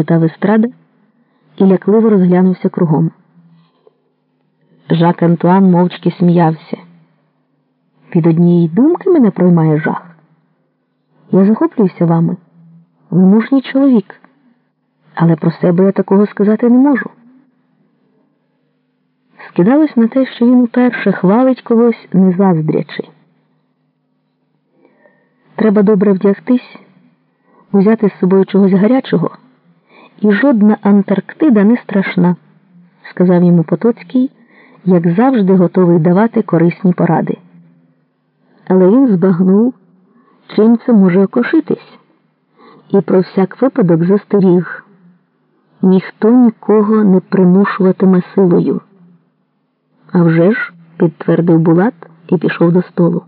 спитав Естрада і лякливо розглянувся кругом. Жак Антуан мовчки сміявся. Від однієї думки мене проймає жах. Я захоплююся вами. Ви мужній чоловік, але про себе я такого сказати не можу. Скидалось на те, що він уперше хвалить когось, не заздрячи. Треба добре вдягтись, узяти з собою чогось гарячого, і жодна Антарктида не страшна, сказав йому Потоцький, як завжди готовий давати корисні поради. Але він збагнув, чим це може окошитись, і про всяк випадок застеріг ніхто нікого не примушуватиме силою. «А вже ж», – підтвердив Булат і пішов до столу.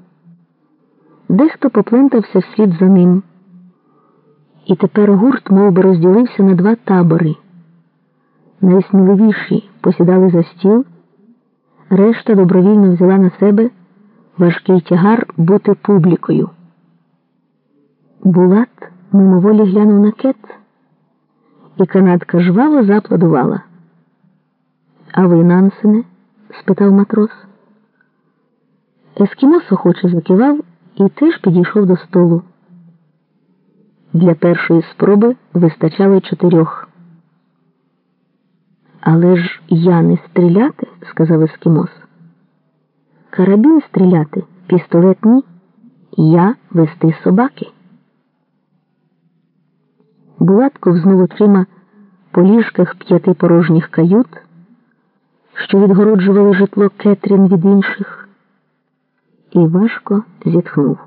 Дехто поплентався вслід за ним. І тепер гурт мов би, розділився на два табори. Найсміливіші посідали за стіл, решта добровільно взяла на себе важкий тягар бути публікою. Булат мимоволі глянув на кет, і канадка жваво заплодувала. А ви, Нансене? спитав матрос. Ескімос охоче закивав і теж підійшов до столу. Для першої спроби вистачало чотирьох. Але ж я не стріляти, сказав Ескімос. Карабін стріляти, пістолет ні. Я вести собаки. Булат ковзнув очима по ліжках п'яти порожніх кают, що відгороджували житло Кетрін від інших, і важко зітхнув.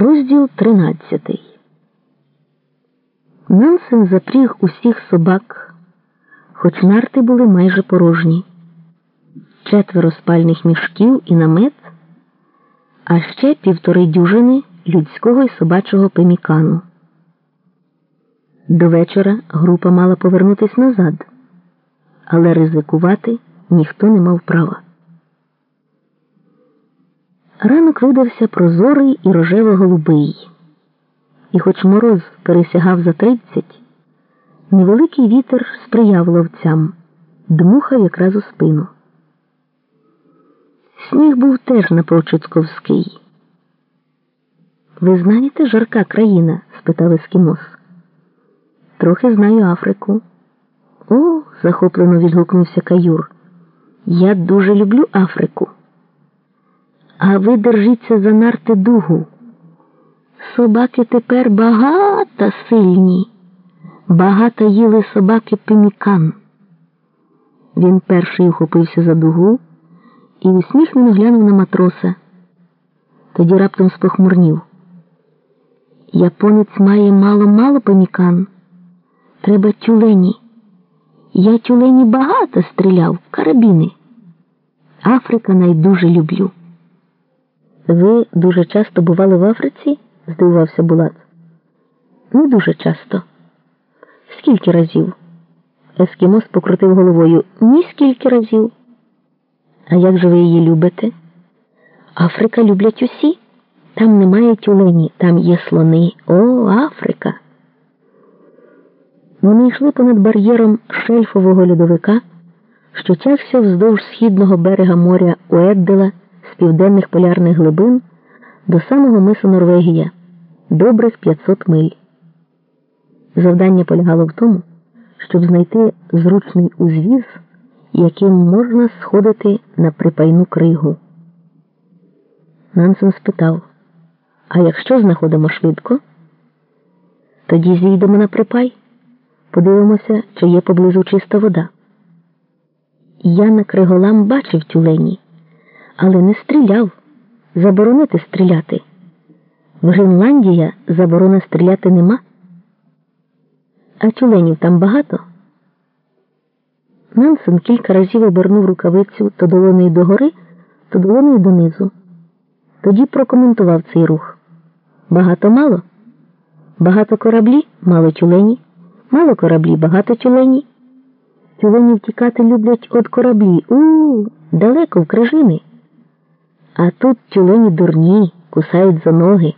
Розділ тринадцятий. Нансен запріг усіх собак, хоч нарти були майже порожні, четверо спальних мішків і намет, а ще півтори дюжини людського і собачого пемікану. До вечора група мала повернутись назад, але ризикувати ніхто не мав права. Ранок видався прозорий і рожево-голубий, і, хоч мороз пересягав за тридцять, невеликий вітер сприяв ловцям, дмухав якраз у спину. Сніг був теж напрочуд сковзький. Ви знаєте жарка країна? спитав Ескімос. Трохи знаю Африку. О, захоплено відгукнувся Каюр. Я дуже люблю Африку. А ви держіться за нарти дугу. Собаки тепер багато сильні, багато їли собаки пемікан. Він перший ухопився за дугу і усміхнено глянув на матроса. Тоді раптом спохмурнів. Японець має мало-мало пемікан. Треба тюлені. Я тюлені багато стріляв, карабіни. Африка найдуже люблю. Ви дуже часто бували в Африці? здивувався Булат. Не дуже часто. Скільки разів? Ескімос покрутив головою. Ні скільки разів. А як же ви її любите? Африка люблять усі. Там немає тюлені, там є слони. О, Африка. Вони йшли понад бар'єром шельфового льодовика, що тягся вздовж східного берега моря Уеддела з південних полярних глибин до самого мису Норвегія, добрих 500 миль. Завдання полягало в тому, щоб знайти зручний узвіз, яким можна сходити на припайну кригу. Нансен спитав: А якщо знаходимо швидко, тоді зійдемо на припай. Подивимося, чи є поблизу чиста вода. Я на криголам бачив тюлені, але не стріляв. Заборонити стріляти. В Гренландія заборони стріляти нема. А тюленів там багато. Нансен кілька разів обернув рукавицю то долоною догори, то долоною донизу. Тоді прокоментував цей рух. Багато мало. Багато кораблі, мало тюлені. Мало кораблі, багато тюлені. Тюлені втікати люблять від кораблі. У, далеко в крижини. А тут тюлені дурні, кусають за ноги.